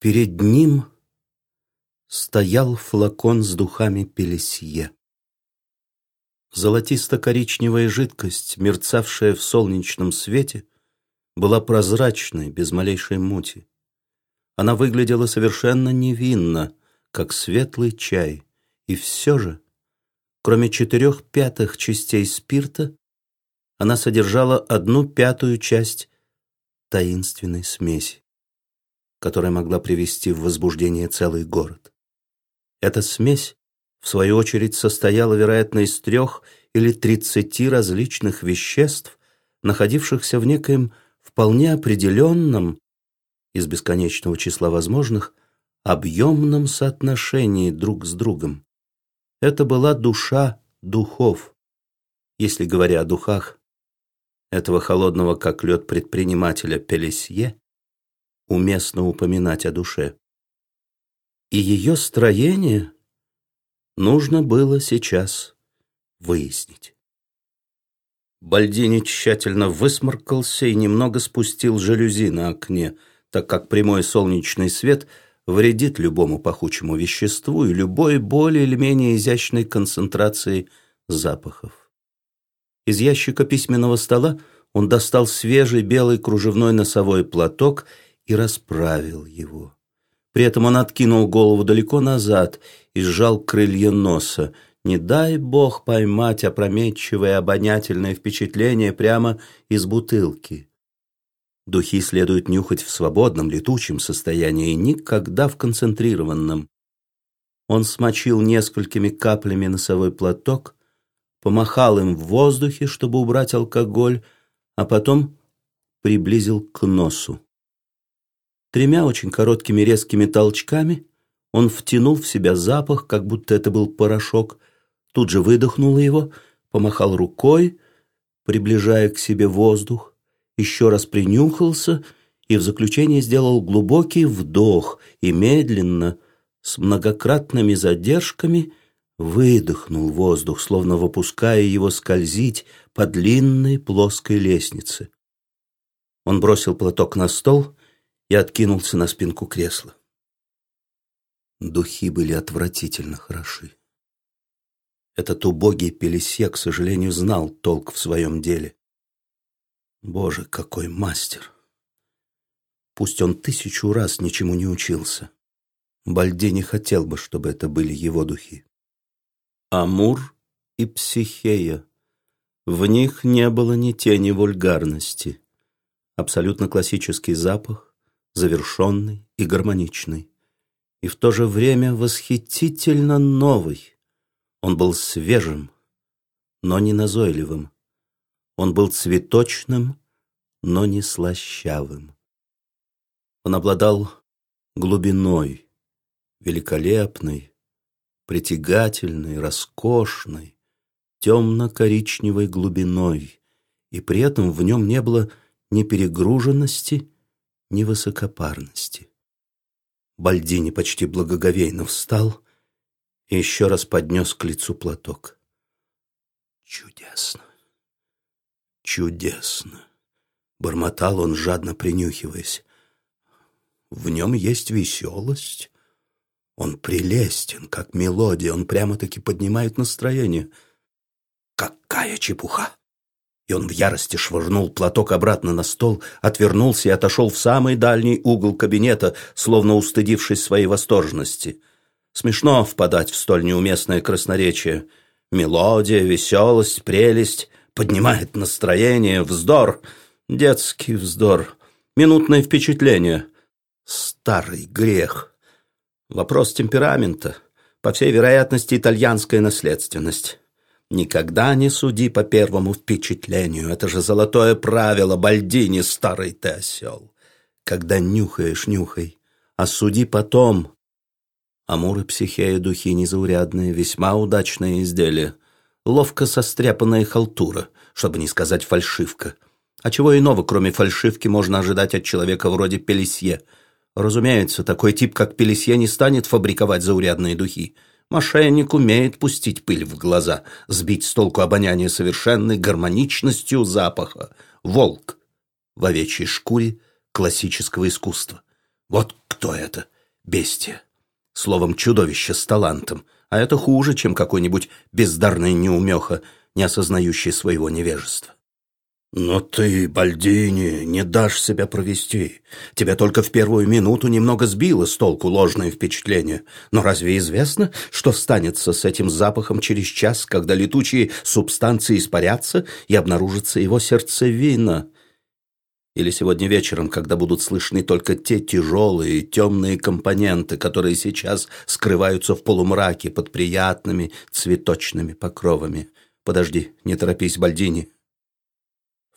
Перед ним стоял флакон с духами Пелесье. Золотисто-коричневая жидкость, мерцавшая в солнечном свете, была прозрачной, без малейшей мути. Она выглядела совершенно невинно, как светлый чай, и все же, кроме четырех пятых частей спирта, она содержала одну пятую часть таинственной смеси, которая могла привести в возбуждение целый город. Эта смесь, в свою очередь, состояла, вероятно, из трех или тридцати различных веществ, находившихся в некоем вполне определенном, из бесконечного числа возможных, объемном соотношении друг с другом. Это была душа духов. Если говоря о духах этого холодного как лед предпринимателя Пелесье, уместно упоминать о душе и ее строение нужно было сейчас выяснить. Бальдини тщательно высморкался и немного спустил жалюзи на окне, так как прямой солнечный свет вредит любому пахучему веществу и любой более или менее изящной концентрации запахов. Из ящика письменного стола он достал свежий белый кружевной носовой платок и расправил его. При этом он откинул голову далеко назад и сжал крылья носа. Не дай бог поймать опрометчивое обонятельное впечатление прямо из бутылки. Духи следует нюхать в свободном, летучем состоянии, никогда в концентрированном. Он смочил несколькими каплями носовой платок, помахал им в воздухе, чтобы убрать алкоголь, а потом приблизил к носу. Тремя очень короткими резкими толчками он втянул в себя запах, как будто это был порошок, тут же выдохнул его, помахал рукой, приближая к себе воздух, еще раз принюхался и в заключение сделал глубокий вдох и медленно, с многократными задержками, выдохнул воздух, словно выпуская его скользить по длинной плоской лестнице. Он бросил платок на стол и откинулся на спинку кресла. Духи были отвратительно хороши. Этот убогий Пелесье, к сожалению, знал толк в своем деле. Боже, какой мастер! Пусть он тысячу раз ничему не учился. Бальди не хотел бы, чтобы это были его духи. Амур и Психея. В них не было ни тени вульгарности. Абсолютно классический запах, завершенный и гармоничный, и в то же время восхитительно новый. Он был свежим, но не назойливым. Он был цветочным, но не слащавым. Он обладал глубиной, великолепной, притягательной, роскошной, темно-коричневой глубиной, и при этом в нем не было ни перегруженности, ни высокопарности. Бальдини почти благоговейно встал и еще раз поднес к лицу платок. «Чудесно! Чудесно!» Бормотал он, жадно принюхиваясь. «В нем есть веселость. Он прелестен, как мелодия, он прямо-таки поднимает настроение. Какая чепуха!» И он в ярости швырнул платок обратно на стол, отвернулся и отошел в самый дальний угол кабинета, словно устыдившись своей восторженности. Смешно впадать в столь неуместное красноречие. Мелодия, веселость, прелесть поднимает настроение, вздор, детский вздор, минутное впечатление. Старый грех. Вопрос темперамента. По всей вероятности, итальянская наследственность. Никогда не суди по первому впечатлению. Это же золотое правило Бальдини, старый ты осел. Когда нюхаешь, нюхай, а суди потом. Амуры, психея, духи незаурядные, весьма удачные изделия. Ловко состряпанная халтура, чтобы не сказать фальшивка. А чего иного, кроме фальшивки, можно ожидать от человека вроде Пелесье? Разумеется, такой тип, как Пелесье, не станет фабриковать заурядные духи. Мошенник умеет пустить пыль в глаза, сбить с толку обоняние совершенной гармоничностью запаха. Волк в овечьей шкуре классического искусства. Вот кто это? бестия. Словом, чудовище с талантом. А это хуже, чем какой-нибудь бездарный неумеха, не осознающий своего невежества. «Но ты, Бальдини, не дашь себя провести. Тебя только в первую минуту немного сбило с толку ложное впечатление. Но разве известно, что станется с этим запахом через час, когда летучие субстанции испарятся и обнаружится его сердцевина?» Или сегодня вечером, когда будут слышны только те тяжелые темные компоненты, которые сейчас скрываются в полумраке под приятными цветочными покровами. Подожди, не торопись, Бальдини.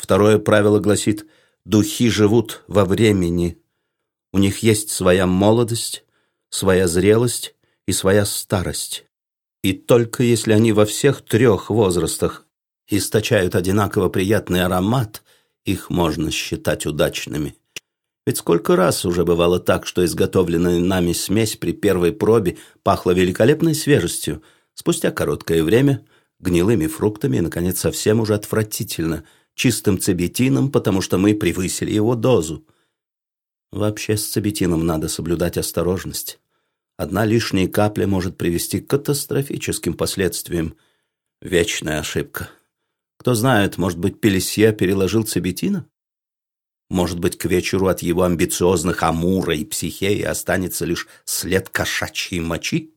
Второе правило гласит «духи живут во времени». У них есть своя молодость, своя зрелость и своя старость. И только если они во всех трех возрастах источают одинаково приятный аромат, их можно считать удачными. Ведь сколько раз уже бывало так, что изготовленная нами смесь при первой пробе пахла великолепной свежестью, спустя короткое время – гнилыми фруктами и, наконец, совсем уже отвратительно – чистым цибетином, потому что мы превысили его дозу. Вообще с цибетином надо соблюдать осторожность. Одна лишняя капля может привести к катастрофическим последствиям. Вечная ошибка. Кто знает, может быть, Пелесье переложил цибетина? Может быть, к вечеру от его амбициозных Амура и Психеи останется лишь след кошачьей мочи?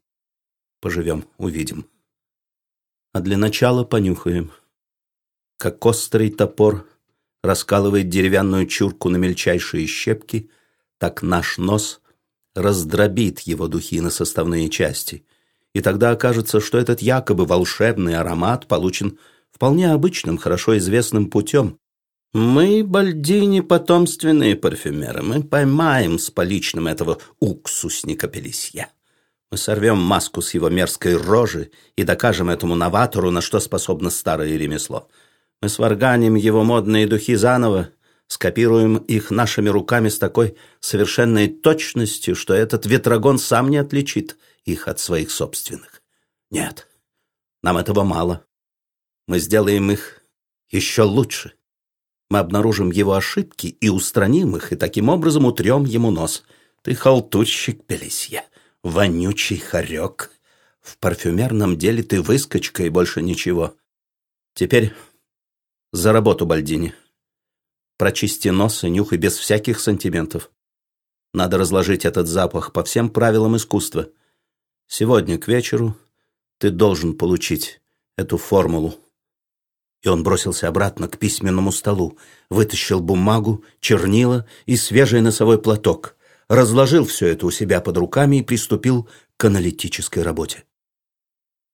Поживем, увидим. А для начала понюхаем как острый топор раскалывает деревянную чурку на мельчайшие щепки, так наш нос раздробит его духи на составные части. И тогда окажется, что этот якобы волшебный аромат получен вполне обычным, хорошо известным путем. Мы, Бальдини, потомственные парфюмеры, мы поймаем с поличным этого уксусника Пелесье. Мы сорвем маску с его мерзкой рожи и докажем этому новатору, на что способно старое ремесло. Мы сварганим его модные духи заново, скопируем их нашими руками с такой совершенной точностью, что этот ветрогон сам не отличит их от своих собственных. Нет, нам этого мало. Мы сделаем их еще лучше. Мы обнаружим его ошибки и устраним их, и таким образом утрем ему нос. Ты халтурщик, Пелесье, вонючий хорек. В парфюмерном деле ты выскочка и больше ничего. Теперь за работу, Бальдини. Прочисти нос и нюхай без всяких сантиментов. Надо разложить этот запах по всем правилам искусства. Сегодня к вечеру ты должен получить эту формулу. И он бросился обратно к письменному столу, вытащил бумагу, чернила и свежий носовой платок, разложил все это у себя под руками и приступил к аналитической работе.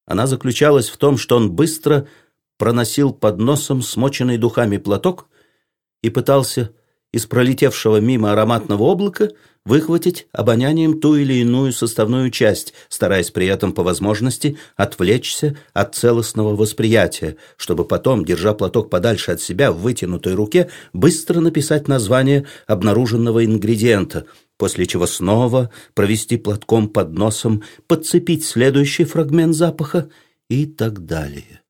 Она заключалась в том, что он быстро проносил под носом смоченный духами платок и пытался из пролетевшего мимо ароматного облака выхватить обонянием ту или иную составную часть, стараясь при этом по возможности отвлечься от целостного восприятия, чтобы потом, держа платок подальше от себя в вытянутой руке, быстро написать название обнаруженного ингредиента, после чего снова провести платком под носом, подцепить следующий фрагмент запаха и так далее.